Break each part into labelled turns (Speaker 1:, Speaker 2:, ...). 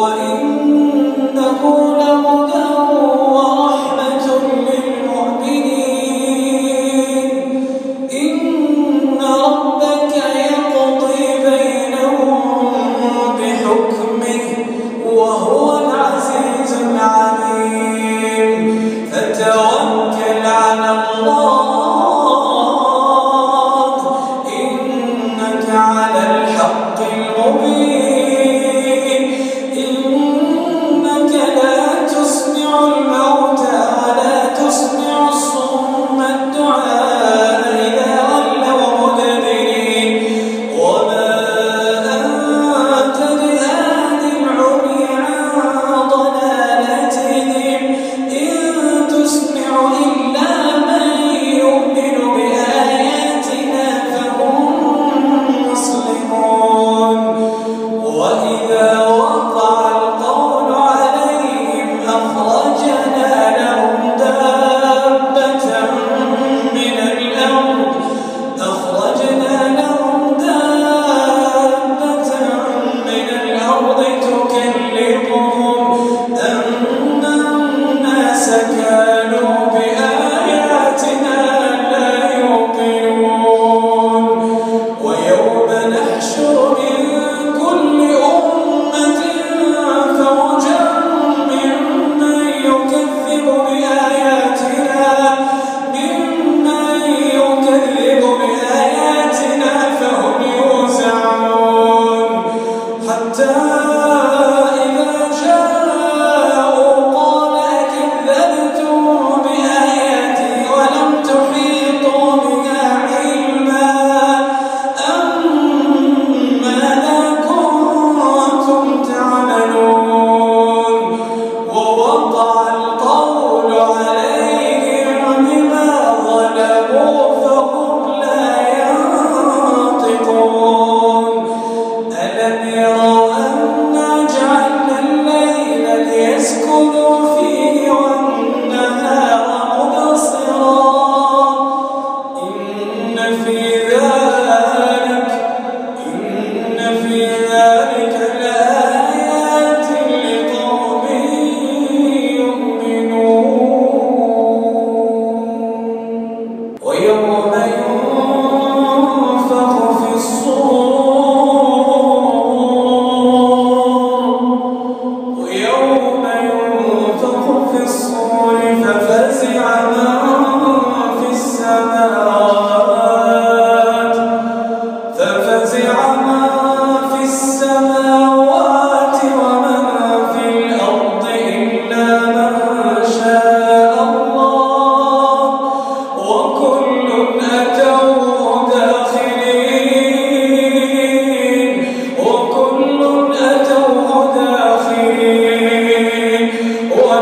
Speaker 1: وإنكم Lord.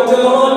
Speaker 1: 어, 같은